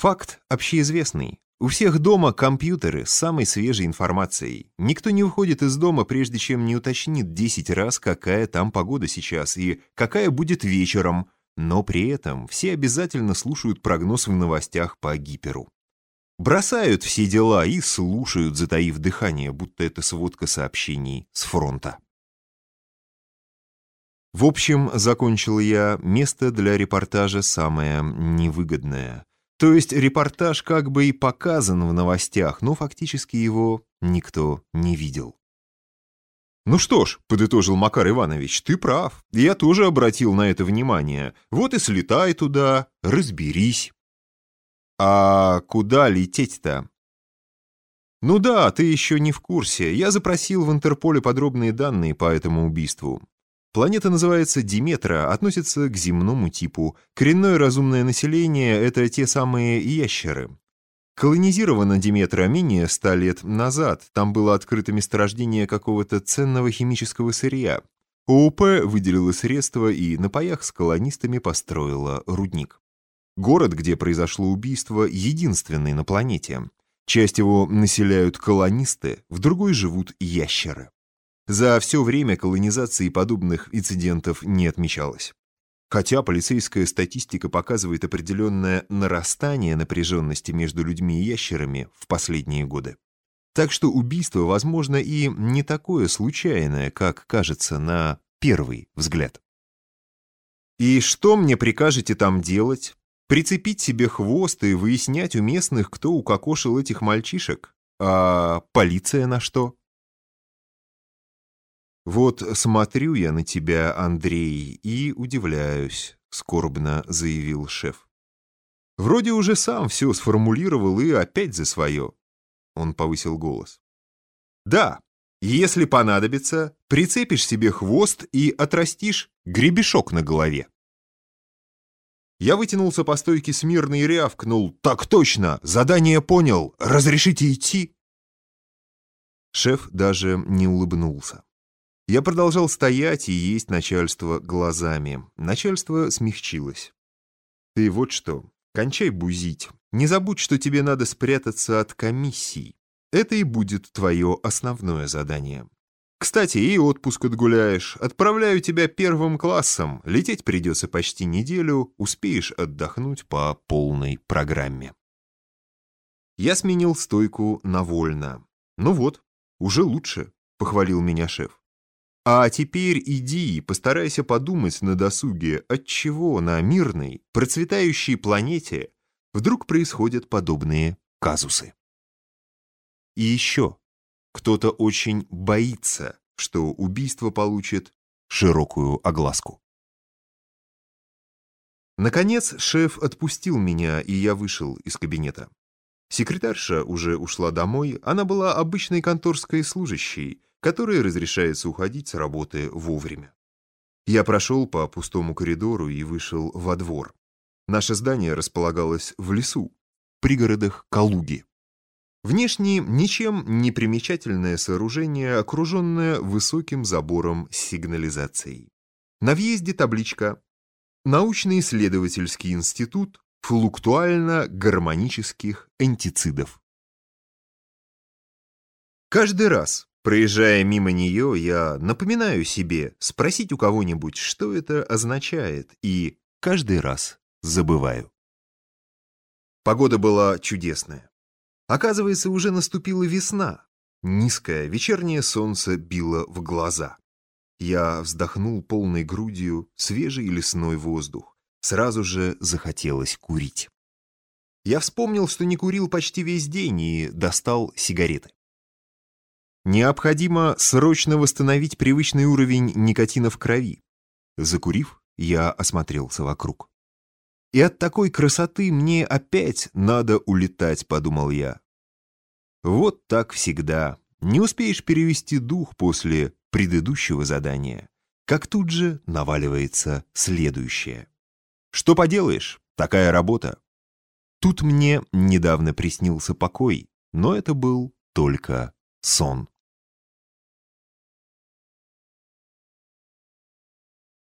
Факт общеизвестный. У всех дома компьютеры с самой свежей информацией. Никто не выходит из дома, прежде чем не уточнит 10 раз, какая там погода сейчас и какая будет вечером, но при этом все обязательно слушают прогноз в новостях по гиперу. Бросают все дела и слушают, затаив дыхание, будто это сводка сообщений с фронта. В общем, закончил я, место для репортажа самое невыгодное. То есть репортаж как бы и показан в новостях, но фактически его никто не видел. «Ну что ж», — подытожил Макар Иванович, — «ты прав. Я тоже обратил на это внимание. Вот и слетай туда, разберись». «А куда лететь-то?» «Ну да, ты еще не в курсе. Я запросил в Интерполе подробные данные по этому убийству. Планета называется Диметра, относится к земному типу. Коренное разумное население — это те самые ящеры. Колонизирована Диметра менее ста лет назад. Там было открыто месторождение какого-то ценного химического сырья. ООП выделила средства и на паях с колонистами построила рудник. Город, где произошло убийство, единственный на планете. Часть его населяют колонисты, в другой живут ящеры. За все время колонизации подобных инцидентов не отмечалось. Хотя полицейская статистика показывает определенное нарастание напряженности между людьми и ящерами в последние годы. Так что убийство, возможно, и не такое случайное, как кажется на первый взгляд. «И что мне прикажете там делать? Прицепить себе хвост и выяснять у местных, кто укокошил этих мальчишек? А полиция на что?» «Вот смотрю я на тебя, Андрей, и удивляюсь», — скорбно заявил шеф. «Вроде уже сам все сформулировал и опять за свое». Он повысил голос. «Да, если понадобится, прицепишь себе хвост и отрастишь гребешок на голове». Я вытянулся по стойке смирно и рявкнул. «Так точно! Задание понял! Разрешите идти?» Шеф даже не улыбнулся. Я продолжал стоять и есть начальство глазами. Начальство смягчилось. «Ты вот что, кончай бузить. Не забудь, что тебе надо спрятаться от комиссий. Это и будет твое основное задание. Кстати, и отпуск отгуляешь. Отправляю тебя первым классом. Лететь придется почти неделю, успеешь отдохнуть по полной программе». Я сменил стойку на вольно. «Ну вот, уже лучше», — похвалил меня шеф. А теперь иди постарайся подумать на досуге, отчего на мирной, процветающей планете вдруг происходят подобные казусы. И еще, кто-то очень боится, что убийство получит широкую огласку. Наконец шеф отпустил меня, и я вышел из кабинета. Секретарша уже ушла домой, она была обычной конторской служащей, которой разрешается уходить с работы вовремя. Я прошел по пустому коридору и вышел во двор. Наше здание располагалось в лесу, в пригородах Калуги. Внешне ничем не примечательное сооружение, окруженное высоким забором с сигнализацией. На въезде табличка «Научно-исследовательский институт флуктуально-гармонических антицидов». Каждый раз, Проезжая мимо нее, я напоминаю себе спросить у кого-нибудь, что это означает, и каждый раз забываю. Погода была чудесная. Оказывается, уже наступила весна. Низкое вечернее солнце било в глаза. Я вздохнул полной грудью свежий лесной воздух. Сразу же захотелось курить. Я вспомнил, что не курил почти весь день и достал сигареты. Необходимо срочно восстановить привычный уровень никотина в крови. Закурив, я осмотрелся вокруг. И от такой красоты мне опять надо улетать, подумал я. Вот так всегда. Не успеешь перевести дух после предыдущего задания, как тут же наваливается следующее. Что поделаешь, такая работа. Тут мне недавно приснился покой, но это был только сон.